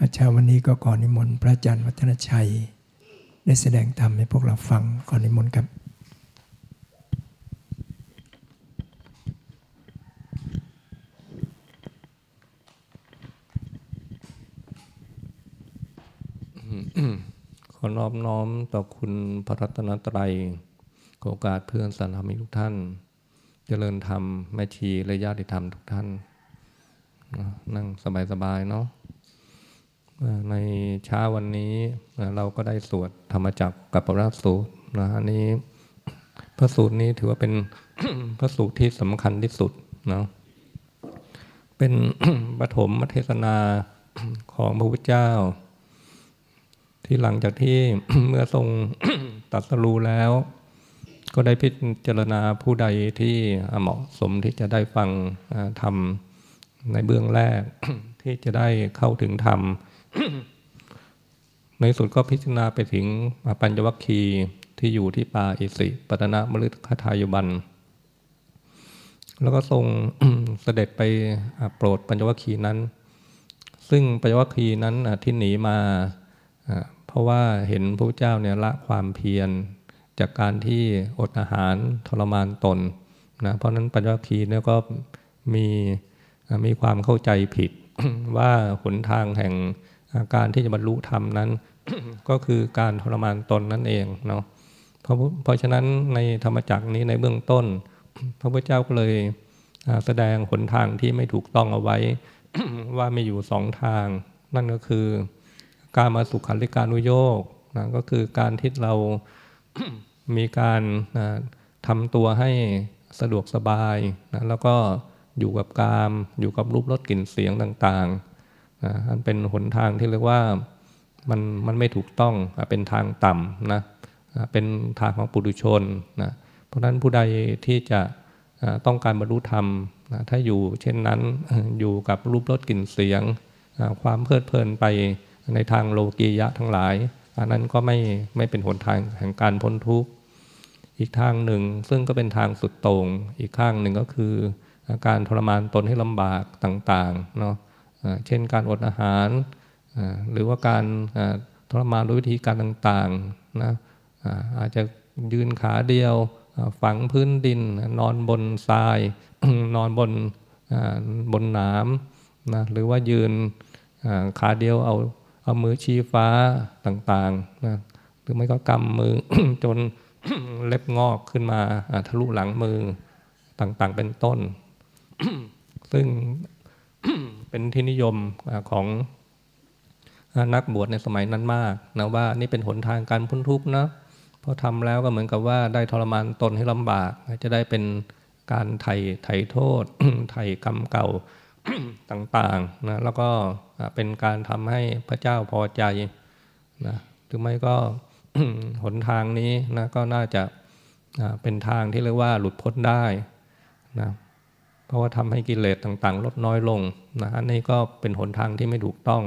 อาชาวันนี้ก็ขอนิมนต์พระอาจารย์วัฒนชัย ได้แสดงธรรมให้พวกเราฟังขอนิมนต์ครับขอนอบน้อมต่อคุณพระรัตนตรัยขอโอกาสเพื่อนสันธรรมิทุกท่าน เจริญธรรมแม่ชีและญาติธรรมทุกท่าน นั่งสบายๆเนาะ ในเช้าวันนี้เราก็ได้สวดธรรมจักรกับพระสูตรนะอันนี้พระสูตรนี้ถือว่าเป็นพระสูตรที่สำคัญที่สุดเนาะเป็นปฐมเทศนาของพระพุทธเจ้า ที่หลังจากที่เมื่อทรงตัดสรู้แล้ว ก็ได้พิจารณาผู้ใดที่เหมาะสมที่จะได้ฟังธรรมในเบื้องแรกที่จะได้เข้าถึงธรรม ในสุดก็พิจารณาไปถึงปัญจวัคคีที่อยู่ที่ป่าอิสิปตนะมฤคทายบัน แล้วก็ทรงเสด็จไปโปรดปัญจวัคคีนั้น ซึ่งปัญจวัคคีนั้นที่หนีมา เพราะว่าเห็นพระเจ้าเนี่ยละความเพียรจากการที่อดอาหารทรมานตนนะเพราะนั้นปัญจวัคคีเนี่ยก็มีมีความเข้าใจผิดว่าหนทางแห่ง การที่จะบรรลุธรรมนั้น ก็คือการทรมานตนนั่นเองเนาะเพราะเพราะฉะนั้นในธรรมจักรนี้ในเบื้องต้น พระพุทธเจ้าก็เลยแสดงหนทางที่ไม่ถูกต้องเอาไว้ ว่ามีอยู่สองทาง นั่นก็คือการมาสุขันธิการุโยกนะก็คือการที่เรามีการทำตัวให้สะดวกสบายนะแล้วก็อยู่กับกาม อยู่กับรูปรสกลิ่นเสียงต่างๆ อันเป็นหนทางที่เรียกว่ามันมันไม่ถูกต้องเป็นทางต่ำนะเป็นทางของปุถุชนนะเพราะฉะนั้นผู้ใดที่จะต้องการบรรลุธรรมนะถ้าอยู่เช่นนั้นอยู่กับรูปรสกลิ่นเสียง ความเพลิดเพลินไปในทางโลกียะทั้งหลาย อันนั้นก็ไม่ไม่เป็นหนทางแห่งการพ้นทุกข์อีกทางหนึ่งซึ่งก็เป็นทางสุดต่งอีกข้างหนึ่งก็คือ การทรมานตนให้ลำบากต่างๆเนาะ เช่นการอดอาหาร หรือว่าการทรมานด้วยวิธีการต่างๆนะอาจจะยืนขาเดียว ฝังพื้นดิน นอนบนทราย นอนบนบนน้ำนะหรือว่ายืนขาเดียวเอาเอามือชี้ฟ้าต่างๆนะหรือไม่ก็กำมือจนเล็บงอกขึ้นมาทะลุหลังมือต่างๆเป็นต้น ซึ่ง เป็นที่นิยมของนักบวชในสมัยนั้นมากนะว่านี่เป็นหนทางการพ้นทุกข์นะพอทำแล้วก็เหมือนกับว่าได้ทรมานตนให้ลำบาก จะได้เป็นการไถ่ไถ่โทษ ไถ่กรรมเก่าต่างๆนะแล้วก็เป็นการทำให้พระเจ้าพอใจนะถึงไม่ก็หนทางนี้นะก็น่าจะเป็นทางที่เรียกว่าหลุดพ้นได้นะ เพราะว่าทำให้กิเลสต่างๆ ลดน้อยลงนะอันนี้ก็เป็นหนทางที่ไม่ถูกต้อง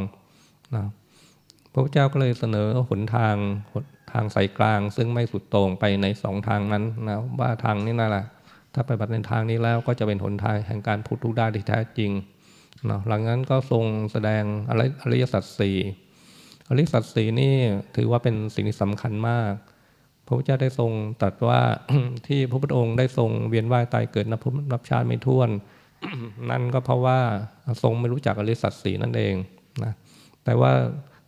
นะพระเจ้าก็เลยเสนอหนทางทางสายกลาง ซึ่งไม่สุดโต่งไปในสองทางนั้นนะว่าทางนี้นั่นแหละถ้าไปบัติในทางนี้แล้วก็จะเป็นหนทางแห่งการพุทธุได้ที่แท้จริงนะหลังนั้นก็ทรงแสดงอริยสัจสี่อริยสัจสี่นี่ถือว่าเป็นสิ่งที่สำคัญมาก พระพุทธเจ้าได้ทรงตรัสว่าที่พระพุทธองค์ได้ทรงเวียนว่ายตายเกิดนับพนับชาติไม่ท้วน นั่นก็เพราะว่าทรงไม่รู้จักอริสัตสีนั่นเองนะแต่ว่า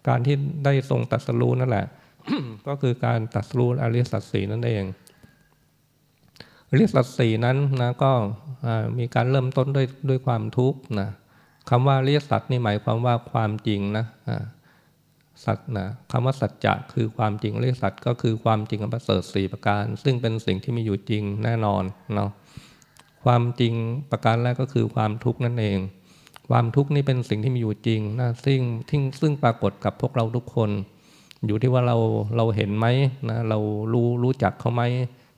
การที่ได้ทรงตัดสรู้นั่นแหละ ก็คือการตัดสรู้อริสัตสีนั่นเองอริสัตสีนั้นนะก็มีการเริ่มต้นด้วยด้วยความทุกข์นะคำว่าอริสัตนี่หมายความว่าความจริงนะ สัตนะคำว่าสัจจะคือความจริงเรียกสัตก็คือความจริงอันประเสริฐสี่ประการ ซึ่งเป็นสิ่งที่มีอยู่จริงแน่นอนเนาะความจริงประการแรกก็คือความทุกข์นั่นเอง ความทุกข์นี่เป็นสิ่งที่มีอยู่จริงนะซึ่งที่ซึ่งปรากฏกับพวกเราทุกคน อยู่ที่ว่าเราเราเห็นไหมนะเรารู้รู้จักเขาไหม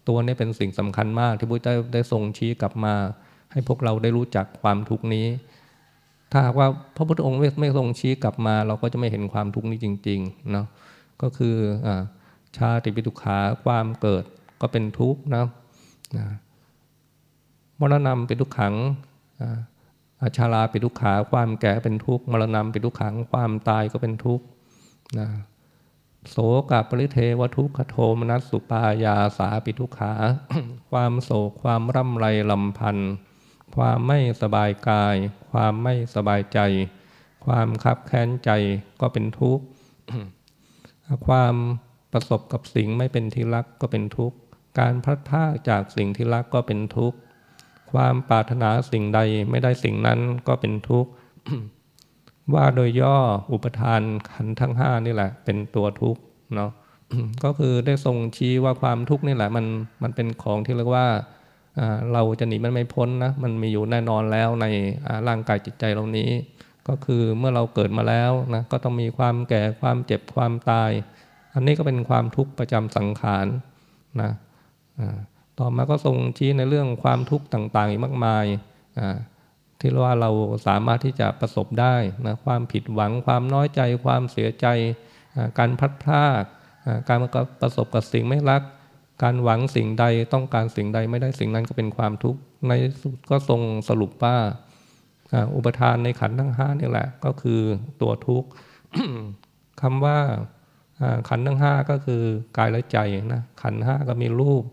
ตัวนี้เป็นสิ่งสำคัญมากที่พระเจ้าได้ทรงชี้กลับมา ให้พวกเราได้รู้จักความทุกข์นี้ ถ้าหากว่าพระพุทธองค์ไม่ทรงชี้กลับมา เราก็จะไม่เห็นความทุกข์นี้จริงๆเนาะก็คืออชาติปิทุขาความเกิดก็เป็นทุกข์นะมรณะเป็นทุกขังอาชาราเป็นทุกขา ความแก่เป็นทุกข์มรณะเป็นทุกขัง ความตายก็เป็นทุกข์นะโสกับปริเทวทุกขโทมนัสสุปายาสาปิทุขา ความโศกความร่ำไรลำพันธ์ความไม่สบายกาย ความไม่สบายใจ ความคับแค้นใจก็เป็นทุกข์ ความประสบกับสิ่งไม่เป็นที่รักก็เป็นทุกข์ การพลัดพรากจากสิ่งที่รักก็เป็นทุกข์ ความปรารถนาสิ่งใดไม่ได้สิ่งนั้นก็เป็นทุกข์ ว่าโดยย่ออุปทานขันทั้งห้านี่แหละ เป็นตัวทุกข์เนาะ ก็คือได้ทรงชี้ว่าความทุกข์นี่แหละมันมันเป็นของที่เรียกว่า เราจะหนีมันไม่พ้นนะมันมีอยู่แน่นอนแล้วในร่างกายจิตใจเรานี้ ก็คือเมื่อเราเกิดมาแล้วนะก็ต้องมีความแก่ความเจ็บความตาย อันนี้ก็เป็นความทุกข์ประจำสังขารนะต่อมาก็ทรงชี้ในเรื่องความทุกข์ต่างๆอีกมากมายที่ว่าเราสามารถที่จะประสบได้นะความผิดหวังความน้อยใจ ความเสียใจ การพัดพลาดการประสบกับสิ่งไม่รัก การหวังสิ่งใดต้องการสิ่งใดไม่ได้สิ่งนั้นก็เป็นความทุกข์ในสุดก็ทรงสรุปว่าอุปทานในขันธ์ทั้งห้านี่แหละ ก็คือตัวทุกข์คำว่าขันธ์ทั้งห้าก็คือกายและใจนะขันธ์ห้าก็มีรูป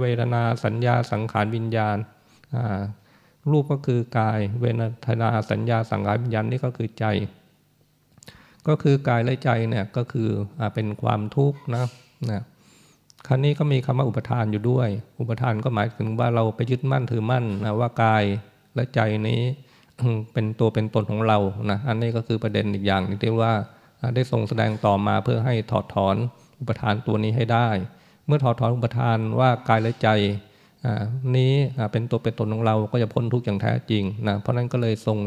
เวทนาสัญญาสังขารวิญญาณรูปก็คือกาย เวทนาสัญญาสังขารวิญญาณนี่ก็คือใจ ก็คือกายและใจเนี่ยก็คือเป็นความทุกข์นะนะ ครั้นี้ก็มีคำว่าอุปทานอยู่ด้วย อุปทานก็หมายถึงว่าเราไปยึดมั่นถือมั่นนะว่ากายและใจนี้เป็นตัวเป็นตนของเรานะอันนี้ก็คือประเด็นอีกอย่างที่ว่าได้ทรงแสดงต่อมาเพื่อให้ถอดถอนอุปทานตัวนี้ให้ได้ เมื่อถอดถอนอุปทานว่ากายและใจนี้เป็นตัวเป็นตนของเราก็จะพ้นทุกข์อย่างแท้จริงนะเพราะนั้นก็เลยทรง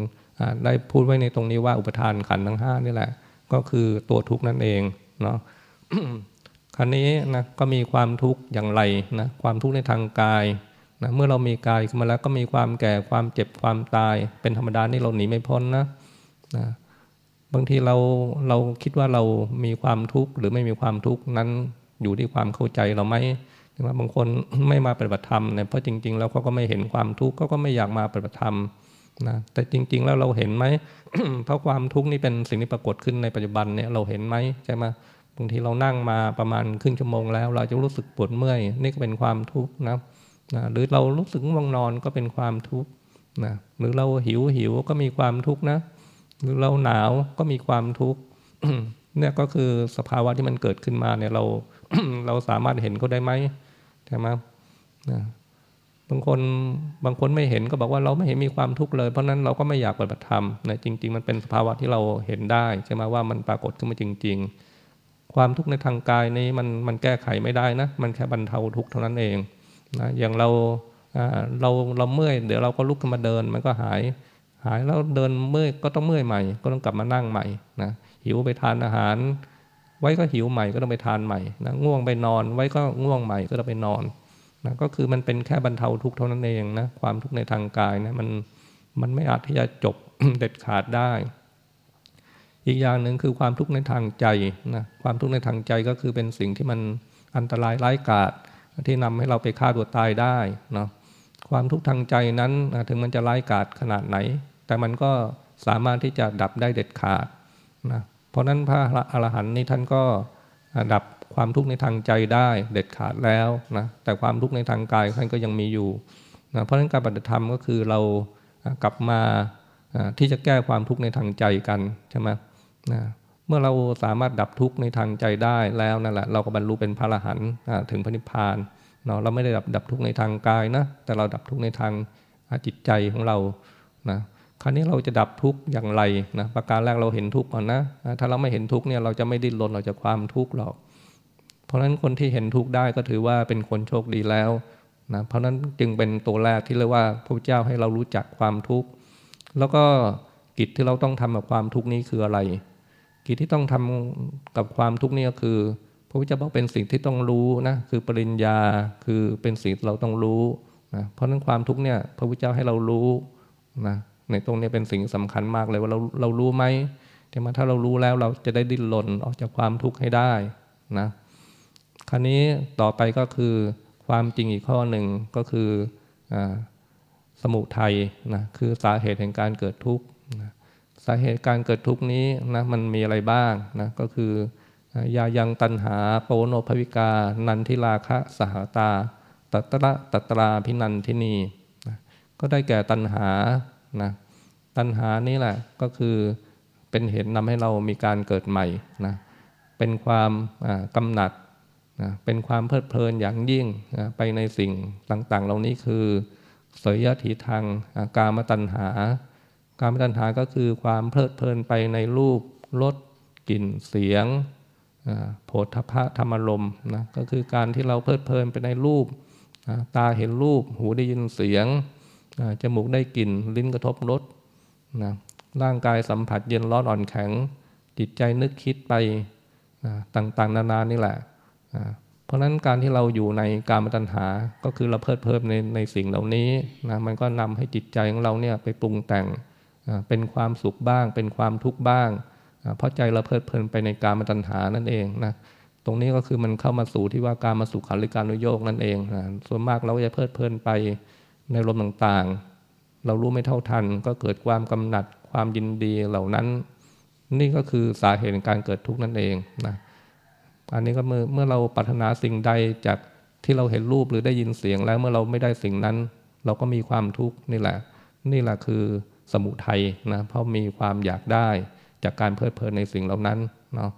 ได้พูดไว้ในตรงนี้ว่าอุปทานขันทั้งห้านี่แหละ ก็คือตัวทุกข์นั่นเองเนาะ คราวนี้นะก็มีความทุกข์อย่างไรนะความทุกข์ในทางกายนะเมื่อเรามีกายขึ้นมาแล้วก็มีความแก่ความเจ็บความตาย เป็นธรรมดานี่เราหนีไม่พ้นนะนะบางทีเราเราคิดว่าเรามีความทุกข์หรือไม่มีความทุกข์นั้นอยู่ที่ความเข้าใจเราไหมว่าบางคนไม่มาปฏิบัติธรรมเนี่ยเพราะจริง ๆ แล้วเขาก็ไม่เห็นความทุกข์เขาก็ไม่อยากมาปฏิบัติธรรมนะแต่จริง ๆ แล้วเราเห็นไหมเพราะความทุกข์นี่เป็นสิ่งที่ปรากฏขึ้นในปัจจุบันเนี่ยเราเห็นไหมใช่ไหม บางทีเรานั่งมาประมาณครึ่งชั่วโมงแล้ว เราจะรู้สึกปวดเมื่อย นี่ก็เป็นความทุกข์นะนะหรือเรารู้สึกง่วงนอนก็เป็นความทุกข์นะหรือเราหิวหิวก็มีความทุกข์นะ หรือเราหนาวก็มีความทุกข์เนี่ยก็คือสภาวะที่มันเกิดขึ้นมาเนี่ยเราเราสามารถเห็นเขาได้ไหมใช่ไหมนะบางคนบางคนไม่เห็นก็บอกว่าเราไม่เห็นมีความทุกข์เลย เพราะนั้นเราก็ไม่อยากปฏิบัติธรรมนะจริง ๆ มันเป็นสภาวะที่เราเห็นได้ใช่ไหมว่ามันปรากฏขึ้นมาจริง ๆ ความทุกข์ในทางกายนี้มันมันแก้ไขไม่ได้นะ มันแค่บรรเทาทุกข์เท่านั้นเองนะอย่างเราเราเราเมื่อยเดี๋ยวเราก็ลุกขึ้นมาเดินมันก็หาย หายแล้วเดินเมื่อยก็ต้องเมื่อยใหม่ ก็ต้องกลับมานั่งใหม่นะหิวไปทานอาหาร ไว้ก็หิวใหม่ก็ต้องไปทานใหม่นะง่วงไปนอนไว้ก็ง่วงใหม่ก็ต้องไปนอนนะก็คือมันเป็นแค่บรรเทาทุกข์เท่านั้นเองนะความทุกข์ในทางกายนะมันมันไม่อาจที่จะจบเด็ดขาดได้ อีกอย่างหนึ่งคือความทุกข์ในทางใจนะความทุกข์ในทางใจก็คือเป็นสิ่งที่มันอันตรายร้ายกาจที่นำให้เราไปฆ่าตัวตายได้เนาะความทุกข์ทางใจนั้นถึงมันจะร้ายกาจขนาดไหน แต่มันก็สามารถที่จะดับได้เด็ดขาดนะเพราะนั้นพระอรหันต์นี้ท่านก็ดับความทุกข์ในทางใจได้เด็ดขาดแล้วนะแต่ความทุกข์ในทางกายท่านก็ยังมีอยู่นะเพราะฉะนั้นการปฏิธรรมก็คือเรากลับมาที่จะแก้ความทุกข์ในทางใจกันใช่ไหม นะเมื่อเราสามารถดับทุกข์ในทางใจได้แล้วนั่นแหละเราก็บรรลุเป็นพระอรหันต์ถึงพระนิพพานเนาะเราไม่ได้ดับดับทุกข์ในทางกายนะแต่เราดับทุกข์ในทางจิตใจของเรานะคราวนี้เราจะดับทุกข์อย่างไรนะประการแรกเราเห็นทุกข์ก่อนนะถ้าเราไม่เห็นทุกข์เนี่ยเราจะไม่ดิ้นรนเราจะความทุกข์หรอก เพราะฉะนั้นคนที่เห็นทุกข์ได้ก็ถือว่าเป็นคนโชคดีแล้วนะเพราะฉะนั้นจึงเป็นตัวแรกที่เรียกว่าพระพุทธเจ้าให้เรารู้จักความทุกข์แล้วก็กิจที่เราต้องทำกับความทุกข์นี้คืออะไร กิจที่ต้องทำกับความทุกข์นี่ก็คือ พระพุทธเจ้าบอกเป็นสิ่งที่ต้องรู้นะคือปริญญาคือเป็นสิ่งเราต้องรู้นะเพราะนั้นความทุกข์เนี่ยพระพุทธเจ้าให้เรารู้นะในตรงนี้เป็นสิ่งสำคัญมากเลยว่าเราเรารู้ไหมแต่มาถ้าเรารู้แล้วเราจะได้ดิ้นรนออกจากความทุกข์ให้ได้นะคราวนี้ต่อไปก็คือความจริงอีกข้อหนึ่งก็คืออสมุทัยนะคือสาเหตุแห่งการเกิดทุกข์นะ สาเหตุการเกิดทุกข์นี้นะมันมีอะไรบ้างนะก็คือยายังตันหาโปโนภวิกา นันทิราคะสหตา ตัตระตัตราพินันทินีนะก็ได้แก่ตันหานะตัณหานี่แหละก็คือเป็นเหตุนำให้เรามีการเกิดใหม่นะเป็นความกำหนัดนะเป็นความเพลิดเพลินอย่างยิ่งนะไปในสิ่งต่างๆ เหล่านี้คือสยถีทางกามตัณหา การมตัณหาก็คือความเพลิดเพลินไปในรูปรสกลิ่นเสียงโผฏฐะธรรมลมนะก็คือการที่เราเพลิดเพลินไปในรูปตาเห็นรูปหูได้ยินเสียงจมูกได้กลิ่นลิ้นกระทบรสนะร่างกายสัมผัสเย็นร้อนอ่อนแข็ง จิตใจนึกคิดไปต่างๆ นานานี่แหละ เพราะฉะนั้นการที่เราอยู่ในการมตัญหาก็คือเราเพลิดเพลินในในสิ่งเหล่านี้นะมันก็นำให้จิตใจของเราเนี่ยไปปรุงแต่ง เป็นความสุขบ้าง เป็นความทุกข์บ้าง เพราะใจเราเพลิดเพลินไปในการมตัญหานั่นเองนะตรงนี้ก็คือมันเข้ามาสู่ที่ว่าการมาสุขขันหรือการนุโยกนั่นเองนะส่วนมากเราจะเพลิดเพลินไปในลมต่างๆ เรารู้ไม่เท่าทัน ก็เกิดความกำหนัดความยินดีเหล่านั้น นี่ก็คือสาเหตุการเกิดทุกข์นั่นเองนะอันนี้ก็เมื่อเมื่อเราปรารถนาสิ่งใดจากที่เราเห็นรูปหรือได้ยินเสียงแล้วเมื่อเราไม่ได้สิ่งนั้น เราก็มีความทุกข์นี่แหละ นี่แหละคือ สมุทัยนะเพราะมีความอยากได้จากการเพลิดเพลินในสิ่งเหล่านั้นเนาะ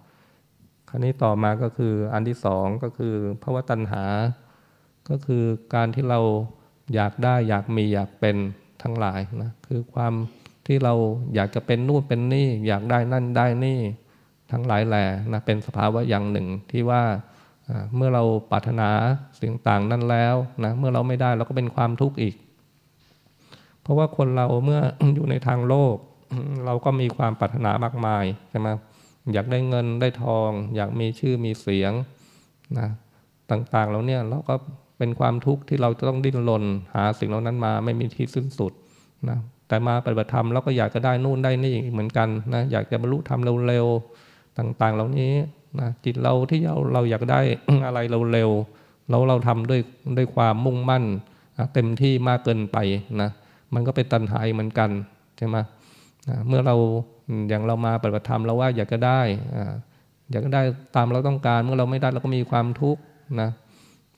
คราวนี้ต่อมาก็คืออันที่สองก็คือภาวะตัณหา ก็คือการที่เราอยากได้อยากมีอยากเป็นทั้งหลายนะคือความที่เราอยากจะเป็นนู่นเป็นนี่ อยากได้นั่นได้นี่ทั้งหลายแหล่นะเป็นสภาวะอย่างหนึ่งที่ว่าเมื่อเราปรารถนาสิ่งต่างนั้นแล้วนะเมื่อเราไม่ได้เราก็เป็นความทุกข์อีก ราะว่าคนเราเมื่ออยู่ในทางโลก เราก็มีความปรารถนามากมายใช่ไหมอยากได้เงินได้ทอง อยากมีชื่อมีเสียงนะต่างๆเราเนี่ยเราก็เป็นความทุกข์ที่เราจะต้องดิ้นรนหาสิ่งเหล่านั้นมาไม่มีที่สิ้นสุดนะแต่มาปฏิบัติธรรมเราก็อยากจะได้นู่นได้นี่เหมือนกันนะอยากจะบรรลุธรรมเร็วๆต่างๆ เหล่านี้นะจิตเราที่เราเราอยากได้อะไรเร็วๆเราเราทำด้วยด้วยความมุ่งมั่นเต็มที่มากเกินไปนะ มันก็เป็นตัณหาเหมือนกันใช่ไหมเมื่อเราอย่างเรามาปฏิบัติธรรมเราว่าอยากจะได้อยากจะได้ตามเราต้องการเมื่อเราไม่ได้เราก็มีความทุกข์นะ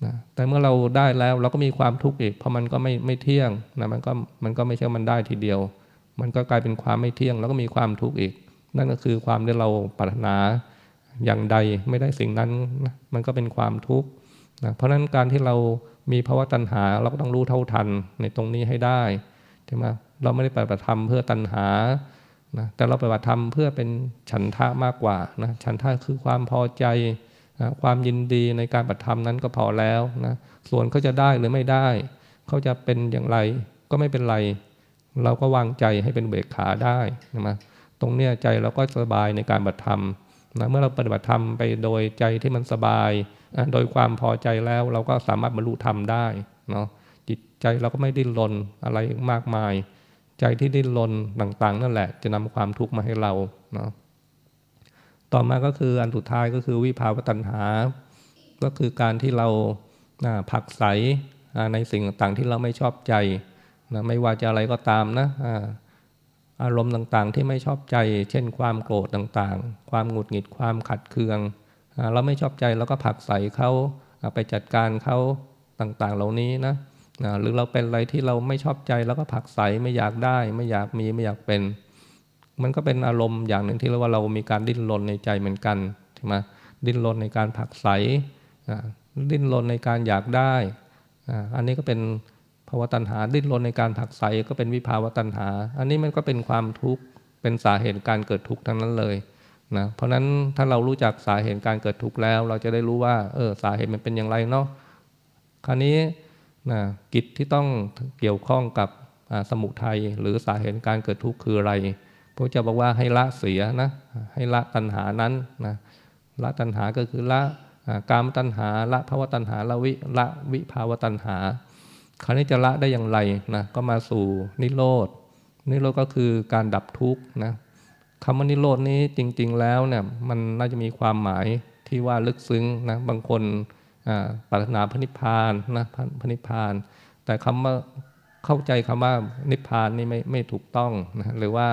นะแต่เมื่อเราได้แล้วเราก็มีความทุกข์อีก เพราะมันก็ไม่ไม่เที่ยงนะมันก็มันก็ไม่ใช่มันได้ทีเดียว มันก็กลายเป็นความไม่เที่ยง แล้วก็มีความทุกข์อีก นั่นก็คือความที่เราปรารถนาอย่างใดไม่ได้สิ่งนั้นนะมันก็เป็นความทุกข์นะเพราะฉะนั้นการที่เรามีภาวะตัณหาเราก็ต้องรู้เท่าทันในตรงนี้ให้ได้ ช่ไหมเราไม่ได้ปฏิบัติธรรมเพื่อตัณหานะแต่เราปฏิบัติธรรมเพื่อเป็นฉันทะมากกว่านะฉันทะคือความพอใจนะความยินดีในการปฏิธรรมนั้นก็พอแล้วนะส่วนเขาจะได้หรือไม่ได้เขาจะเป็นอย่างไรก็ไม่เป็นไร เราก็วางใจให้เป็นเบกขาได้นะตรงเนี้ยใจเราก็สบายในการปฏิธรรมนะเมื่อเราปฏิบัติธรรมไปโดยใจที่มันสบาย โดยความพอใจแล้วเราก็สามารถบรรลุธรรมได้เนาะ ใจเราก็ไม่ดิ้นรนอะไรมากมาย ใจที่ดิ้นรนต่างๆ นั่นแหละ จะนำความทุกข์มาให้เราเนาะต่อมาก็คืออันสุดท้ายก็คือวิภาวตัณหา ก็คือการที่เราผักใสในสิ่งต่างๆที่เราไม่ชอบใจนะไม่ว่าจะอะไรก็ตามนะอารมณ์ต่างๆที่ไม่ชอบใจ เช่นความโกรธต่างๆ ความหงุดหงิดความขัดเคือง เราไม่ชอบใจเราก็ผักใสเขาไปจัดการเขาต่างๆเหล่านี้นะ หรือเราเป็นอะไรที่เราไม่ชอบใจแล้วก็ผักใสไม่อยากได้ ไม่อยากมีไม่อยากเป็น มันก็เป็นอารมณ์อย่างหนึ่งที่เรียกว่าเรามีการดิ้นรนในใจเหมือนกันใช่ไหมดิ้นรนในการผักใสดิ้นรนในการอยากได้อันนี้ก็เป็นภาวะตัณหา ดิ้นรนในการผักใสก็เป็นวิภาวะตัณหา อันนี้มันก็เป็นความทุกข์เป็นสาเหตุการเกิดทุกข์ทั้งนั้นเลยนะเพราะฉะนั้นถ้าเรารู้จักสาเหตุการเกิดทุกข์แล้ว เราจะได้รู้ว่าเออสาเหตุมันเป็นอย่างไรเนาะคราวนี้ นะกิจที่ต้องเกี่ยวข้องกับสมุทัยหรือสาเหตุการเกิดทุกข์คืออะไรพระเจ้าบอกว่าให้ละเสียนะให้ละตัณหานั้นนะละตัณหาก็คือละกามตัณหาละภาวะตัณหาละวิละวิภาวะตัณหาคราวนี้จะละได้อย่างไรนะก็มาสู่นิโรธนิโรธก็คือการดับทุกข์นะคำว่านิโรธนี้จริง ๆ แล้วเนี่ยมันน่าจะมีความหมายที่ว่าลึกซึ้งนะบางคน ปรารถนาพระนิพพานนะพระนิพพาน แต่คำว่าเข้าใจคำว่านิพพานนี่ไม่ไม่ถูกต้องนะหรือว่า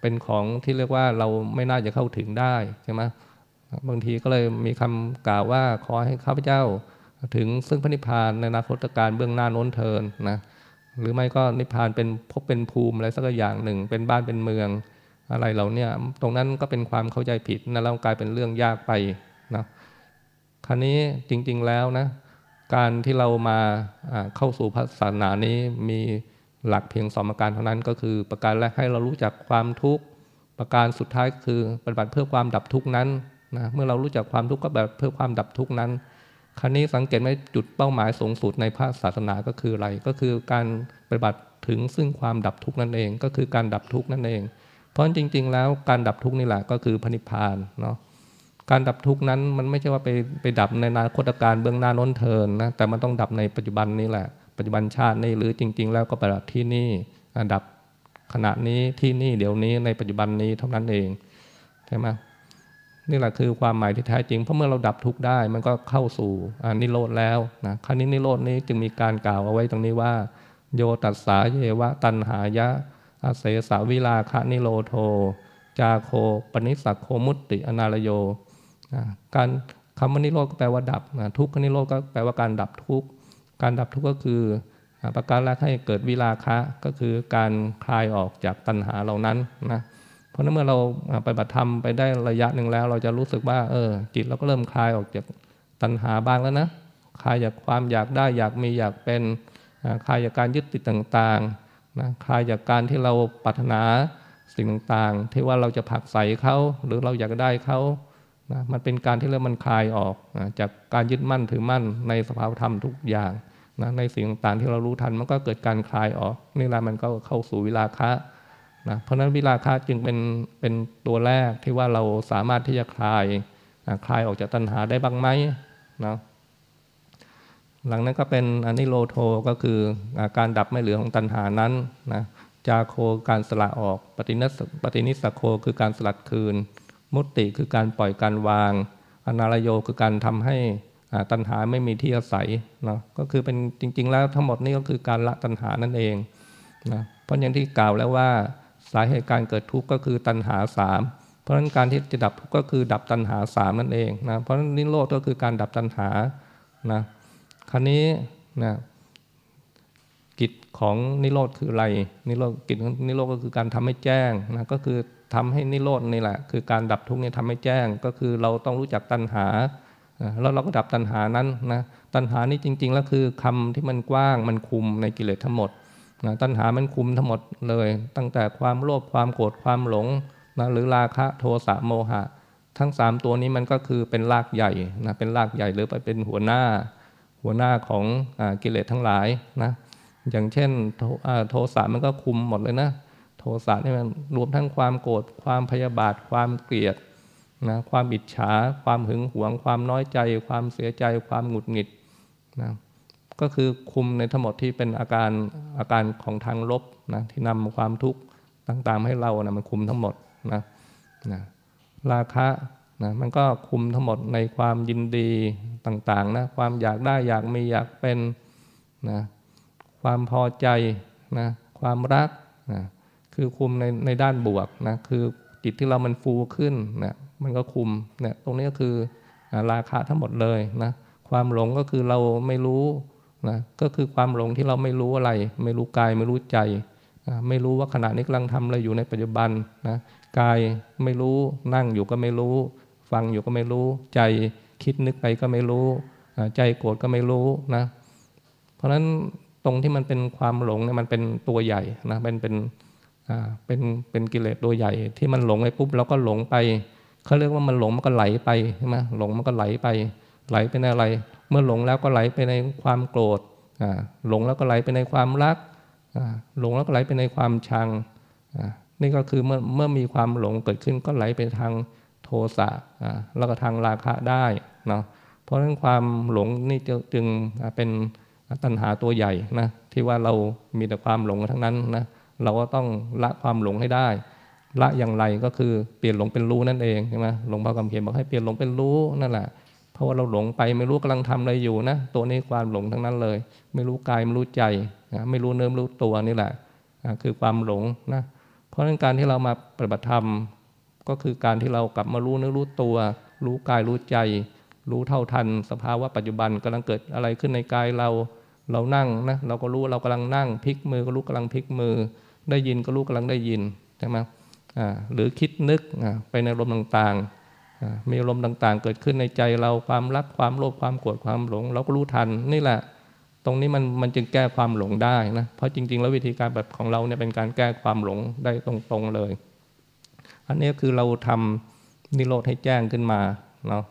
เป็นของที่เรียกว่าเราไม่น่าจะเข้าถึงได้ใช่ไหมบางทีก็เลยมีคำกล่าวว่าขอให้ข้าพเจ้าถึงซึ่งพระนิพพานในอนาคตการเบื้องหน้าโน้นเทินนะหรือไม่ก็นิพพานเป็นพบเป็นภูมิอะไรสักอย่างหนึ่ง เป็นบ้านเป็นเมืองอะไรเราเนี่ยตรงนั้นก็เป็นความเข้าใจผิดนะแล้วกลายเป็นเรื่องยากไป คราวนี้จริง ๆแล้วนะการที่เรามาเข้าสู่พระศาสนานี้มีหลักเพียงสองประการเท่านั้นก็คือ ประการแรกให้เรารู้จักความทุกข์ ประการสุดท้ายคือปฏิบัติเพื่อความดับทุกข์นั้นนะเมื่อเรารู้จักความทุกข์ก็แบบเพื่อความดับทุกข์นั้น ครั้นี้สังเกตไหมจุดเป้าหมายสูงสุดในพระศาสนาก็คืออะไร ก็คือการปฏิบัติถึงซึ่งความดับทุกข์นั่นเอง ก็คือการดับทุกข์นั่นเอง เพราะจริง ๆ แล้วการดับทุกข์นี่แหละก็คือพระนิพพานเนาะ การดับทุกข์นั้นมันไม่ใช่ว่าไปไปดับในนาคตการเบื้องหน้าน้นเทินนะแต่มันต้องดับในปัจจุบันนี้แหละ ปัจจุบันชาตินี้หรือจริง ๆ แล้วก็ไปดับที่นี่ดับขณะนี้ที่นี่เดี๋ยวนี้ในปัจจุบันนี้เท่านั้นเองใช่ไหมนี่แหละคือความหมายที่แท้จริง เพราะเมื่อเราดับทุกข์ได้ มันก็เข้าสู่นิโรธแล้วนะครั้นี้นิโรธนี้จึงมีการกล่าวเอาไว้ตรงนี้ว่า โยตัสสาเยวะตันหายะอาเสสาวิลาคะนิโรโท จาโคปนิสักโคมุตติอนาลโย การคำว่านิโรธก็แปลว่าดับทุกขนิโรธก็แปลว่าการดับทุกข์การดับทุกข์ก็คือประการแรกให้เกิดวิลาคะก็คือการคลายออกจากตัณหาเหล่านั้นนะเพราะนั้นเมื่อเราไปบัติธรรมไปได้ระยะหนึ่งแล้ว เราจะรู้สึกว่าเออจิตเราก็เริ่มคลายออกจากตัณหาบ้างแล้วนะคลายจากความอยากได้อยากมีอยากเป็นคลายจากการยึดติดต่างๆนะคลายจากการที่เราปรารถนาสิ่งต่างๆ ที่ว่าเราจะผักใส่เขาหรือเราอยากได้เขา นะมันเป็นการที่เริ่มมันคลายออกนะจากการยึดมั่นถือมั่นในสภาวธรรมทุกอย่างนะในสิ่งต่างๆที่เรารู้ทันมันก็เกิดการคลายออกนี่แหละมันก็เข้าสู่วิลาคะนะเพราะนั้นวิลาคะจึงเป็นเป็นตัวแรกที่ว่าเราสามารถที่จะคลายนะคลายออกจากตัณหาได้บ้างไหมนะหลังนั้นก็เป็นอนิโรโทก็คือการดับไม่เหลือของตัณหานั้นนะจาโคการสละออกปฏินิสปฏินิสโคคือการสลัดคืน มุตติคือการปล่อยการวาง อนารโยคือการทำให้ตัณหาไม่มีที่อาศัยเนาะก็คือเป็นจริง ๆ แล้วทั้งหมดนี้ก็คือการละตัณหานั่นเองนะเพราะอย่างที่กล่าวแล้วว่าสาเหตุการเกิดทุกข์ก็คือตัณหาสามเพราะฉะนั้นการที่จะดับทุกข์ก็คือดับตัณหาสามนั่นเองนะเพราะฉะนั้นนิโรธก็คือการดับตัณหานะคราวนี้นะ กิจของนิโรธคืออะไร นิโรธกิจของนิโรธก็คือการทำให้แจ้งนะก็คือทำให้นิโรธนี่แหละ คือการดับทุกข์นี่ทำให้แจ้ง ก็คือเราต้องรู้จักตัณหาแล้วเราก็ดับตัณหานั้นนะตัณหานี้จริง ๆ แล้วคือคำที่มันกว้างมันคุมในกิเลสทั้งหมดนะตัณหามันคุมทั้งหมดเลย ตั้งแต่ความโลภความโกรธความหลงนะหรือราคะโทสะโมหะ ทั้งสามตัวนี้มันก็คือเป็นรากใหญ่นะเป็นรากใหญ่หรือไปเป็นหัวหน้า หัวหน้าของอกิเลสทั้งหลายนะ อย่างเช่นโทสะมันก็คุมหมดเลยนะ โทสะนี่มันรวมทั้งความโกรธความพยาบาท ความเกลียดนะความอิจฉา ความหึงหวง ความน้อยใจ ความเสียใจ ความหงุดหงิดนะก็คือคุมในทั้งหมดที่เป็นอาการอาการของทางลบนะที่นำความทุกข์ต่างๆ ให้เรานะมันคุมทั้งหมดนะนะราคะนะมันก็คุมทั้งหมดในความยินดีต่างๆนะความอยากได้อยากมีอยากเป็นนะ ความพอใจนะความรักนะคือคุมในในด้านบวกนะคือจิตที่เรามันฟูขึ้นนะมันก็คุมเนี่ยตรงนี้ก็คือราคะทั้งหมดเลยนะความหลงก็คือเราไม่รู้นะก็คือความหลงที่เราไม่รู้อะไร ไม่รู้กายไม่รู้ใจนะไม่รู้ว่าขณะนี้กำลังทำอะไรอยู่ในปัจจุบันนะกายไม่รู้นั่งอยู่ก็ไม่รู้ ฟังอยู่ก็ไม่รู้ ใจคิดนึกไปก็ไม่รู้ ใจโกรธก็ไม่รู้นะเพราะฉะนั้น ตรงที่มันเป็นความหลงเนี่ยมันเป็นตัวใหญ่นะเป็นเป็นเป็นเป็นกิเลสตัวใหญ่ ที่มันหลงไปปุ๊บเราก็หลงไปเขาเรียกว่ามันหลงมันก็ไหลไปใช่ไหมหลงมันก็ไหลไป ไหลไปในอะไร เมื่อหลงแล้วก็ไหลไปในความโกรธหลงแล้วก็ไหลไปในความรักหลงแล้วก็ไหลไปในความชังนี่ก็คือเมื่อเมื่อมีความหลงเกิดขึ้นก็ไหลไปทางโทสะแล้วก็ทางราคะได้เนาะเพราะฉะนั้นความหลงนี่จึงเป็น ตัณหาตัวใหญ่นะที่ว่าเรามีแต่ความหลงทั้งนั้นนะเราก็ต้องละความหลงให้ได้ ละอย่างไรก็คือเปลี่ยนหลงเป็นรู้นั่นเองใช่ไหมหลวงพ่อคำเขียนบอกให้เปลี่ยนหลงเป็นรู้นั่นแหละเพราะว่าเราหลงไปไม่รู้กำลังทำอะไรอยู่นะตัวนี้ความหลงทั้งนั้นเลย ไม่รู้กายไม่รู้ใจไม่รู้เนื้อรู้ตัวนี่แหละคือความหลงนะเพราะฉะนั้นการที่เรามาปฏิบัติธรรมก็คือการที่เรากลับมารู้เนื้อรู้ตัว รู้กายรู้ใจ รู้เท่าทัน สภาวะปัจจุบันกำลังเกิดอะไรขึ้นในกายเรา เรานั่งนะเราก็รู้เรากำลังนั่งพลิกมือก็รู้กำลังพลิกมือ ได้ยินก็รู้กำลังได้ยินใช่ไหมหรือคิดนึกไปในลมณ์ต่างๆ มีลมณ์ต่างๆ เกิดขึ้นในใจเราความรักความโลภความโกรธความหลง เราก็รู้ทันนี่แหละ ตรงนี้มันมันจึงแก้ความหลงได้นะเพราะจริง ๆ แล้ววิธีการแบบของเราเนี่ยเป็นการแก้ความหลงได้ตรงๆเลย อันนี้คือเราทำนิโรธให้แจ้งขึ้นมาเนาะ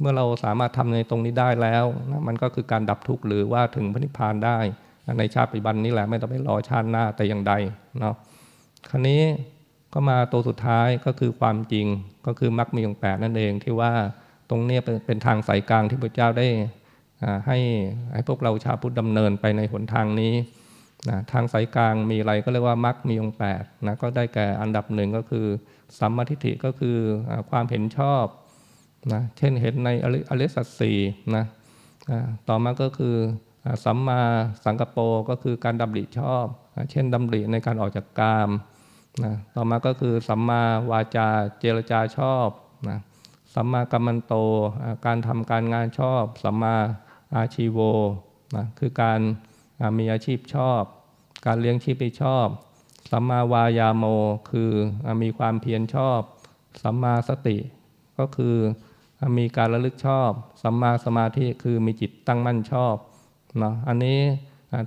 เมื่อเราสามารถทำในตรงนี้ได้แล้วนะมันก็คือการดับทุกข์หรือว่าถึงพระนิพพานได้ในชาติปัจจุบันนี้แหละไม่ต้องไปรอชาติหน้าแต่อย่างใดเนาะคราวนี้ก็มาตัวสุดท้ายก็คือความจริงก็คือมรรคมีองแปดนั่นเองที่ว่าตรงนี้เป็นทางสายกลางที่พระเจ้าได้ให้ให้พวกเราชาวพุทธดำเนินไปในหนทางนี้นะทางสายกลางมีอะไรก็เรียกว่ามรรคมีองแปดนะก็ได้แก่อันดับหนึ่งก็คือสัมมาทิฏฐิก็คือความเห็นชอบ นะเช่นเห็นในอริสัตสีนะต่อมาก็คือสัมมาสังกปรก็คือการดำริชอบ เช่นดำริในการออกจากกามนะต่อมาก็คือสัมมาวาจาเจรจาชอบนะสัมมากัมมันโตการทำการงานชอบ สัมมาอาชีโวนะคือการมีอาชีพชอบ การเลี้ยงชีพไปชอบ สัมมาวายาโมคือมีความเพียรชอบ สัมมาสติ ก็คือ มีการระลึกชอบ สัมมาสมาธิคือมีจิตตั้งมั่นชอบเนาะอันนี้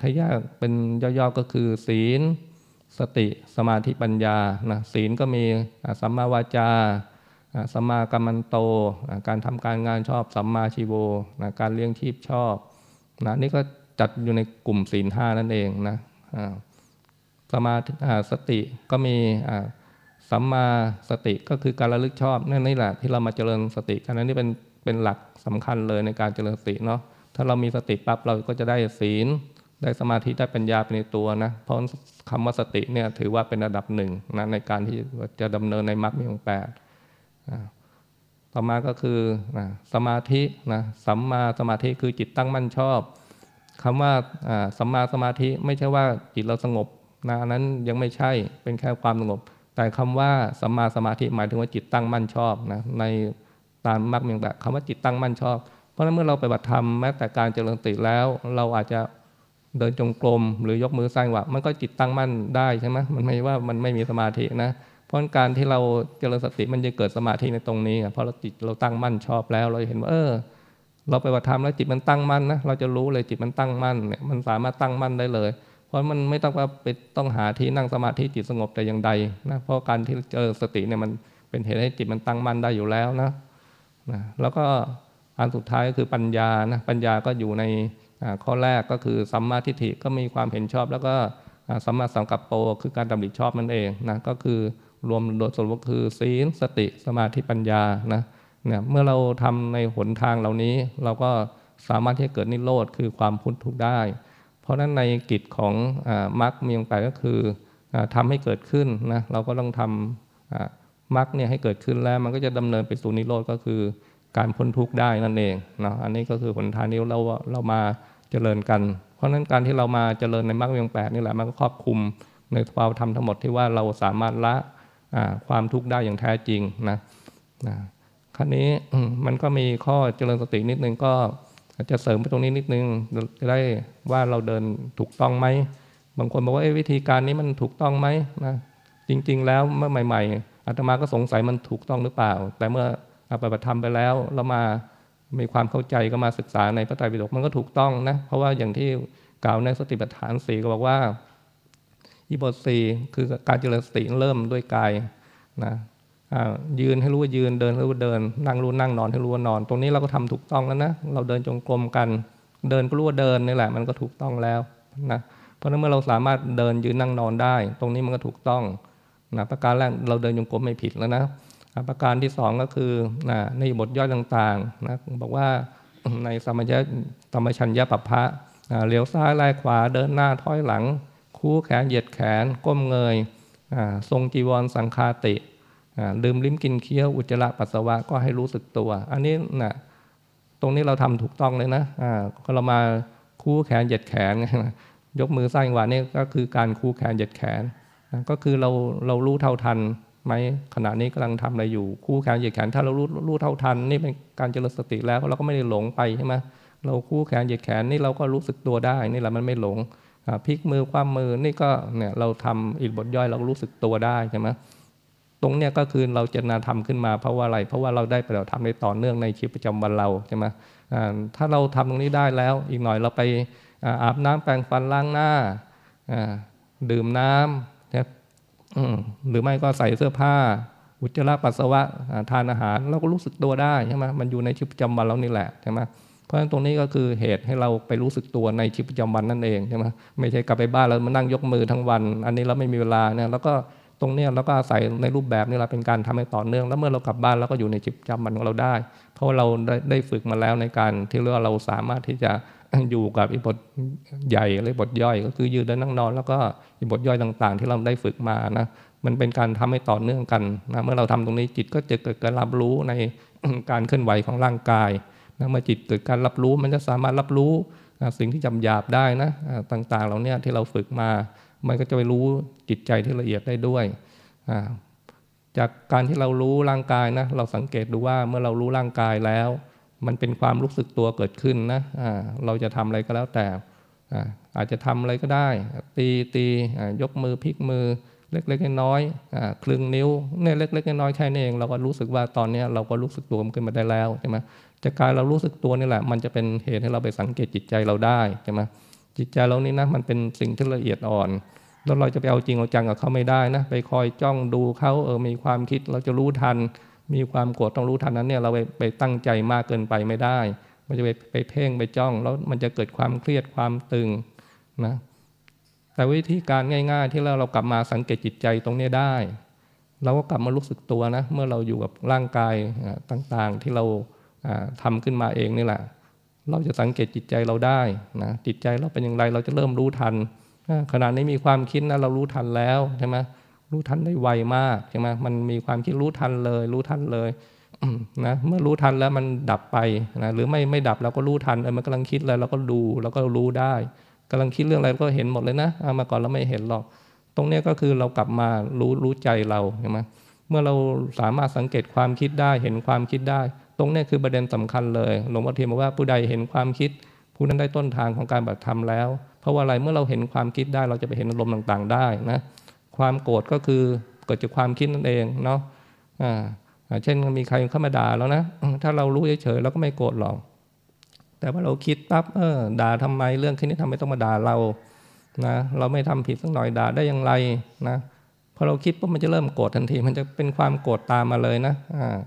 ถ้ายากเป็นย่อๆก็คือ ศีล สติสมาธิปัญญานะศีลก็มีสัมมาวาจาสัมมากัมมันโต การทำการงานชอบ สัมมาชีโวนะการเลี้ยงชีพชอบนะนี่ก็จัดอยู่ในกลุ่มศีลห้านั่นเองนะสมาสติก็มี สัมมาสติก็คือการระลึกชอบนั่นนี่แหละที่เรามาเจริญสติกันนั้นนี่เป็นเป็นหลักสำคัญเลยในการเจริญสติเนาะถ้าเรามีสติปั๊บเราก็จะได้ศีล ได้สมาธิได้ปัญญาเป็นในตัวนะเพราะคำว่าสติเนี่ยถือว่าเป็นระดับหนึ่งนะในการที่จะดำเนินในมรรคมีองแปดต่อมาก็คือนะสมาธินะสัมมาสมาธิคือจิตตั้งมั่นชอบคำว่าสัมมาสมาธิไม่ใช่ว่าจิตเราสงบนะนั้นยังไม่ใช่เป็นแค่ความสงบ แต่คำว่าสัมมาสมาธิหมายถึงว่าจิตตั้งมั่นชอบนะในตามมรรคมีองแปดคำว่าจิตตั้งมั่นชอบ เพราะฉะนั้นเมื่อเราไปบัติธรรมแม้แต่การเจริญสติแล้ว เราอาจจะเดินจงกรมหรือยกมือสร้างว่ามันก็จิตตั้งมั่นได้ใช่ไหมมันไม่ว่ามันไม่มีสมาธินะเพราะการที่เราเจริญสติมันจะเกิดสมาธิในตรงนี้เพราะเราจิตเราตั้งมั่นชอบแล้ว เราเห็นว่าเออ เราไปวัดธรรมแล้วจิตมันตั้งมั่นนะเราจะรู้เลยจิตมันตั้งมั่นเนี่ยมันสามารถตั้งมั่นได้เลย เพราะมันไม่ต้องว่าไปต้องหาที่นั่งสมาธิจิตสงบแต่อย่างใดนะเพราะการที่เจอสติเนี่ยมันเป็นเหตุให้จิตมันตั้งมั่นได้อยู่แล้วนะนะแล้วก็อันสุดท้ายก็คือปัญญานะปัญญาก็อยู่ในข้อแรกก็คือสัมมาทิฏฐิก็มีความเห็นชอบ แล้วก็สัมมาสังกัปโปคือการดำริชอบนั่นเองนะก็คือรวมโดยสรุปก็คือศีลสติสมาธิปัญญานะเนี่ยเมื่อเราทำในหนทางเหล่านี้ เราก็สามารถที่จะเกิดนิโรธคือความพ้นทุกข์ได้ ราะฉะนั้นในกิจของมรรคมีองค์แปดก็คือทำให้เกิดขึ้นนะเราก็ต้องทำมรรคเนี่ยให้เกิดขึ้นแล้ว มันก็จะดำเนินไปสู่นิโรธก็คือการพ้นทุกข์ได้นั่นเองเนาะอันนี้ก็คือหนทางนี้เราเรามาเจริญกัน เพราะฉะนั้นการที่เรามาเจริญในมรรคมีองแปดนี่แหละมันก็ครอบคลุมในความธรรมทั้งหมดที่ว่าเราสามารถละความทุกข์ได้อย่างแท้จริงนะนะครั้นี้มันก็มีข้อเจริญสตินิดนึงก็ จะเสริมไปตรงนี้นิดนึงจะได้ว่าเราเดินถูกต้องไหมบางคนบอกว่าวิธีการนี้มันถูกต้องไหมนะจริง ๆ แล้วเมื่อใหม่ ๆอาตมาก็สงสัยมันถูกต้องหรือเปล่า แต่เมื่อปฏิบัติธรรมไปแล้วเรามามีความเข้าใจก็มาศึกษาในพระไตรปิฎกมันก็ถูกต้องนะเพราะว่าอย่างที่กล่าวในสติปัฏฐานสี่ก็บอกว่าอิบทสี่คือการเจริญสติเริ่มด้วยกายนะ ยืนให้รู้ว่ายืนเดินให้รู้ว่าเดิน นั่งรู้นั่งนอนให้รู้ว่านอน ตรงนี้เราก็ทำถูกต้องแล้วนะเราเดินจงกรมกัน เดินก็รู้ว่าเดินนี่แหละ มันก็ถูกต้องแล้วนะเพราะนั้นเมื่อเราสามารถเดินยืนนั่งนอนได้ ตรงนี้มันก็ถูกต้องนะประการแรกเราเดินจงกรมไม่ผิดแล้วนะประการที่สองก็คือในบทย่อยต่างๆนะบอกว่าในสมัยธรรมชัญญะปัปพะเลี้ยวซ้ายไล่ขวาเดินหน้าถอยหลัง คู่แขนเหยียดแขนก้มเงยทรงจีวรสังคาติ ลืมลิ้มกินเคี้ยวอุจจาระปัสสาวะก็ให้รู้สึกตัว อันนี้นะตรงนี้เราทำถูกต้องเลยนะเรามาคู่แขนเหยียดแขน ยกมือสร้างจังหวะนี่ก็คือการคู่แขนเหยียดแขนก็คือเราเรารู้เท่าทันไหมขณะนี้กำลังทำอะไรอยู่คู่แขนเหยียดแขน ถ้าเรารู้รู้เท่าทัน นี่เป็นการเจริญสติแล้วเราก็ไม่ได้หลงไปใช่ไหมเราคู่แขนเหยียดแขนนี่เราก็รู้สึกตัวได้นี่แหละมันไม่หลงพลิกมือคว่ำมือนี่ก็เนี่ยเราทำอีกบทย่อยเรารู้สึกตัวได้ใช่ไหม ตรงเนี้ยก็คือเราเจตนาทำขึ้นมาเพราะว่าอะไร เพราะว่าเราได้ไปเราทำในต่อเนื่องในชีวิตประจำวันเราใช่ไหมถ้าเราทำตรงนี้ได้แล้ว อีกหน่อยเราไปอาบน้ำแปรงฟันล้างหน้าดื่มน้ำหรือไม่ก็ใส่เสื้อผ้า อุจจาระปัสสาวะทานอาหารเราก็รู้สึกตัวได้ใช่ไหมมันอยู่ในชีวิตประจำวันเรานี่แหละใช่ไหมเพราะฉะนั้นตรงนี้ก็คือเหตุให้เราไปรู้สึกตัวในชีวิตประจำวันนั่นเองใช่ไหมไม่ใช่กลับไปบ้านแล้วมานั่งยกมือทั้งวัน อันนี้เราไม่มีเวลาเนี่ยแล้วก็ ตรงนี้เราก็อาศัยในรูปแบบนี้เราเป็นการทำให้ต่อเนื่อง แล้วเมื่อเรากลับบ้านเราก็อยู่ในชีวิตจำวันของเราได้ เพราะเราได้ได้ฝึกมาแล้วในการที่เราเราสามารถที่จะอยู่กับอีบทใหญ่หรือบทย่อย ก็คือยืนเดินนั่งนอน แล้วก็อีบทย่อยต่าง ๆ ที่เราได้ฝึกมานะมันเป็นการทำให้ต่อเนื่องกันนะเมื่อเราทำตรงนี้จิตก็จะเกิดการรับรู้ในการเคลื่อนไหวของร่างกายนะเมื่อจิตเกิดการรับรู้มันจะสามารถรับรู้สิ่งที่จำหยาบได้นะต่างๆเราเนี่ยที่เราฝึกมา มันก็จะไปรู้จิตใจที่ละเอียดได้ด้วย จากการที่เรารู้ร่างกายนะ เราสังเกตดูว่าเมื่อเรารู้ร่างกายแล้ว มันเป็นความรู้สึกตัวเกิดขึ้นนะเราจะทำอะไรก็แล้วแต่ อาจจะทำอะไรก็ได้ ตีตียกมือพลิกมือเล็กๆน้อยๆคลึงนิ้วเนี่ยเล็กๆน้อยๆแค่นี้เอง เราก็รู้สึกว่าตอนนี้เราก็รู้สึกตัวขึ้นมาได้แล้วใช่ไหมจากการเรารู้สึกตัวนี่แหละ มันจะเป็นเหตุให้เราไปสังเกตจิตใจเราได้ใช่ไหม จิตใจเรานี่นะมันเป็นสิ่งที่ละเอียดอ่อน แล้วเราจะไปเอาจริงเอาจังกับเขาไม่ได้นะ ไปคอยจ้องดูเขาเออมีความคิดเราจะรู้ทัน มีความโกรธต้องรู้ทันนั้นเนี่ยเราไปไปตั้งใจมากเกินไปไม่ได้ มันจะไปไปเพ่งไปจ้อง แล้วมันจะเกิดความเครียดความตึงนะแต่วิธีการง่าย ๆ ที่เราเรากลับมาสังเกตจิตใจตรงนี้ได้เราก็กลับมารู้สึกตัวนะ เมื่อเราอยู่กับร่างกายต่างๆ ที่เราทำขึ้นมาเองนี่แหละ เราจะสังเกตจิตใจเราได้นะจิตใจเราเป็นอย่างไรเราจะเริ่มรู้ทันขณะนี้มีความคิดนะเรารู้ทันแล้วใช่ไหมรู้ทันได้ไวมากใช่ไหมมันมีความคิดรู้ทันเลย รู้ทันเลยนะเมื่อรู้ทันแล้วมันดับไปนะหรือไม่ไม่ดับเราก็รู้ทันเออมันกำลังคิดอะไรเราก็ดูเราก็รู้ได้กำลังคิดเรื่องอะไรก็เห็นหมดเลยนะเมาก่อนเราไม่เห็นหรอก ตรงนี้ก็คือเรากลับมารู้รู้ใจเราใช่ไหมเมื่อเราสามารถสังเกตความคิดได้เห็นความคิดได้ ตรงนี้คือประเด็นสำคัญเลยหลวงพ่อเทียนบอกว่าผู้ใดเห็นความคิด ผู้นั้นได้ต้นทางของการบัตรธรรมแล้ว เพราะว่าอะไรเมื่อเราเห็นความคิดได้เราจะไปเห็นอารมณ์ต่างๆ ได้นะความโกรธก็คือเกิดจากความคิดนั่นเองเนาะอ่าเช่นมีใครเข้ามาด่าแล้วนะถ้าเรารู้เฉยๆเราก็ไม่โกรธหรอกแต่ว่าเราคิดปั๊บเออด่าทำไมเรื่องแค่นี้ทำไมต้องมาด่าเรานะเราไม่ทำผิดสักหน่อยด่าได้อย่างไรนะพอเราคิดปุ๊บมันจะเริ่มโกรธทันที มันจะเป็นความโกรธตามมาเลยนะอ่า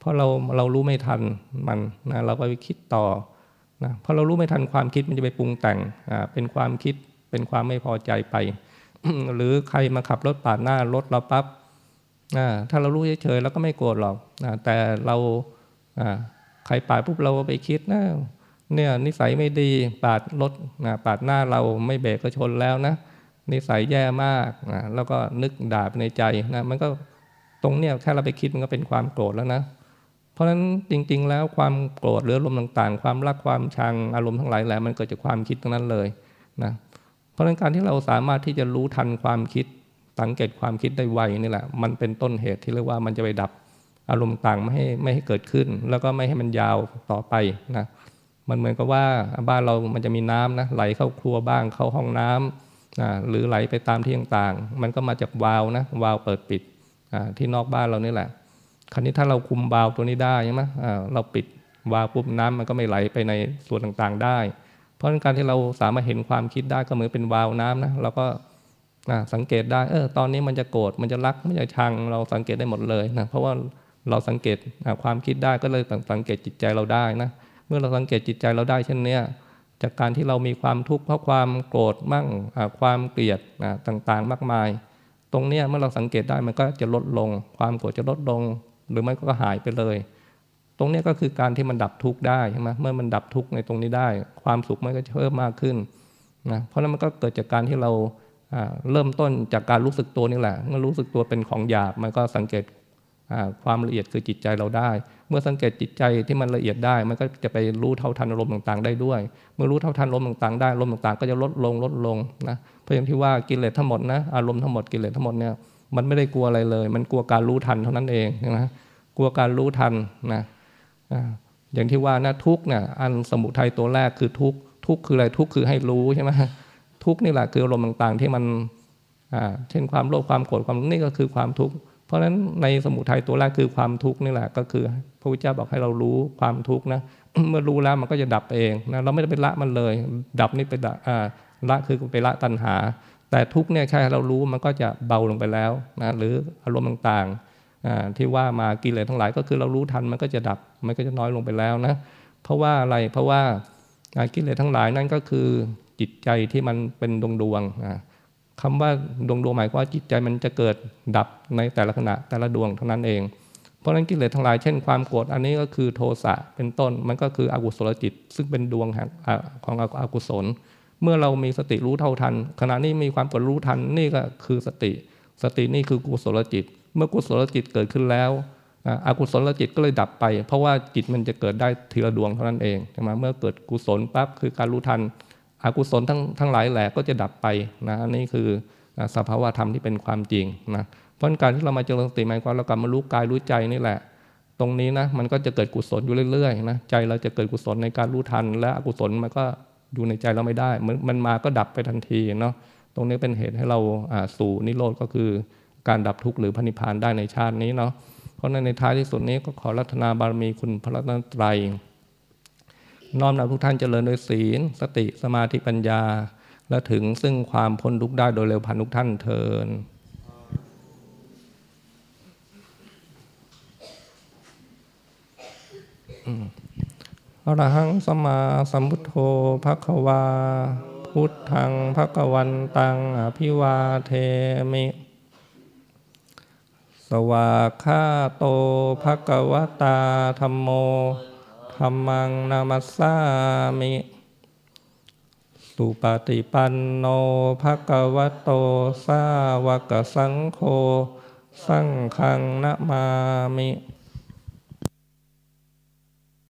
เพราะเราเรารู้ไม่ทันมันนะเราก็ไปคิดต่อนะพอเรารู้ไม่ทันความคิดมันจะไปปรุงแต่งเป็นความคิดเป็นความไม่พอใจไป หรือใครมาขับรถปาดหน้ารถเราปับ๊บถ้าเรารู้เฉยๆเราก็ไม่โกรธหรอกแต่เราใครปาดปุ๊บเราไปคิดนะเนี่ยนิสัยไม่ดีปาดรถปาดหน้าเราไม่เบรกก็ชนแล้วนะนิสัยแย่มากแล้วก็นึกด่าไปในใจนะมันก็ตรงเนี้ยแค่เราไปคิดมันก็เป็นความโกรธแล้วนะ ราะฉะนั้นจริง ๆ แล้วความโกรธหรืออารมณ์ต่างๆ ความรักความชังอารมณ์ทั้งหลายแหละมันเกิดจากความคิดทั้งนั้นเลยนะเพราะฉะนั้นการที่เราสามารถที่จะรู้ทันความคิดสังเกตความคิดได้ไวนี่แหละ มันเป็นต้นเหตุที่เรียกว่ามันจะไปดับอารมณ์ต่างไม่ให้ไม่ให้เกิดขึ้น แล้วก็ไม่ให้มันยาวต่อไปนะมันเหมือนกับว่าบ้านเรามันจะมีน้ำนะไหลเข้าครัวบ้างเข้าห้องน้ำนะหรือไหลไปตามที่ต่างๆ มันก็มาจากวาล์วนะวาล์วเปิดปิดที่นอกบ้านเรานี่แหละ คราวนี้ถ้าเราคุมวาล์วตัวนี้ได้ใช่ไหมเราปิดวาล์วปุ๊บน้ำมันก็ไม่ไหลไปในส่วนต่างๆได้ เพราะการที่เราสามารถเห็นความคิดได้ก็เหมือนเป็นวาล์วน้ำนะเราก็สังเกตได้เออตอนนี้มันจะโกรธมันจะรักมันจะชังเราสังเกตได้หมดเลยนะเพราะว่าเราสังเกตความคิดได้ก็เลยสังเกตจิตใจเราได้นะเมื่อเราสังเกตจิตใจเราได้เช่นนี้จากการที่เรามีความทุกข์เพราะความโกรธมั่งความเกลียดต่างๆมากมาย ตรงนี้เมื่อเราสังเกตได้มันก็จะลดลง ความโกรธจะลดลง หรือไม่ก็หายไปเลย ตรงนี้ก็คือการที่มันดับทุกข์ได้ใช่ไหมเมื่อมันดับทุกข์ในตรงนี้ได้ ความสุขมันก็จะเพิ่มมากขึ้นนะเพราะนั้นมันก็เกิดจากการที่เราเริ่มต้นจากการรู้สึกตัวนี่แหละ เมื่อรู้สึกตัวเป็นของหยาบมันก็สังเกตความละเอียดคือจิตใจเราได้ เมื่อสังเกตจิตใจที่มันละเอียดได้ มันก็จะไปรู้เท่าทันอารมณ์ต่างๆ ได้ด้วย เมื่อรู้เท่าทันอารมณ์ต่างๆ ได้อารมณ์ต่างๆ ก็จะลดลงลดลงนะเพราะอย่างที่ว่ากิเลสทั้งหมดนะอารมณ์ทั้งหมดกิเลสทั้งหมดเนี่ย มันไม่ได้กลัวอะไรเลย มันกลัวการรู้ทันเท่านั้นเองนะกลัวการรู้ทันนะอย่างที่ว่านะทุกเนี่ยอันสมุทัยตัวแรกคือทุกทุกคืออะไรทุกคือให้รู้ใช่ไหมทุกนี่แหละคืออารมณ์ต่างๆ ที่มันเช่นความโลภความโกรธความนี่ก็คือความทุกข์เพราะฉะนั้นในสมุทัยตัวแรกคือความทุกข์นี่แหละก็คือพระพุทธเจ้าบอกให้เรารู้ความทุกข์นะเมื่อรู้แล้วมันก็จะดับเองนะเราไม่ได้ไปละมันเลย ดับนี่ไปละคือไปละตัณหา แต่ทุกเนี่ยแค่เรารู้มันก็จะเบาลงไปแล้วนะหรืออารมณ์ต่างๆที่ว่ามากิเลสทั้งหลายก็คือเรารู้ทันมันก็จะดับมันก็จะน้อยลงไปแล้วนะเพราะว่าอะไรเพราะว่ากิเลสทั้งหลายนั่นก็คือจิตใจที่มันเป็นดวงดวงคำว่าดวงดวงหมายความว่าจิตใจมันจะเกิดดับในแต่ละขณะแต่ละดวงเท่านั้นเอง เพราะฉะนั้นกิเลสทั้งหลายเช่นความโกรธอันนี้ก็คือโทสะเป็นต้นมันก็คืออกุศลจิต ซึ่งเป็นดวงของอกุศล เมื่อเรามีสติรู้เท่าทัน ขณะนี้มีความกดรู้ทันนี่ก็คือสติ สตินี่คือกุศลจิต เมื่อกุศลจิตเกิดขึ้นแล้วอกุศลจิตก็เลยดับไป เพราะว่าจิตมันจะเกิดได้ทีละดวงเท่านั้นเองใช่ไหมเมื่อเกิดกุศลปั๊บคือการรู้ทัน อกุศลทั้งทั้งหลายแหละก็จะดับไปนะนี่คือสภาวะธรรมที่เป็นความจริงนะเพราะการที่เรามาเจริญสติหมายความเรากลับมารู้กายรู้ใจนี่แหละ ตรงนี้นะมันก็จะเกิดกุศลอยู่เรื่อยๆนะใจเราจะเกิดกุศลในการรู้ทัน และอกุศลมันก็ อยู่ในใจเราไม่ได้มันมันมาก็ดับไปทันทีเนาะตรงนี้เป็นเหตุให้เราสู่นิโรธก็คือการดับทุกข์หรือพระนิพพานได้ในชาตินี้เนาะเพราะในท้ายที่สุดนี้ก็ขอรัตนาบารมีคุณพระรัตนตรัยน้อมนำทุกท่านเจริญโดยศีล สติสมาธิปัญญา และถึงซึ่งความพ้นทุกข์ได้โดยเร็วพันทุกท่านเทินอ รหังสมาสัมพุทโธภควา พุทธังภควันตังอภิวาเทมิ สวาคาโตภควตาธรรมโมธรรมังนามัสสามิ สุปฏิปันโนภะคะวโตสาวกสังโฆ สังฆังนะมามิ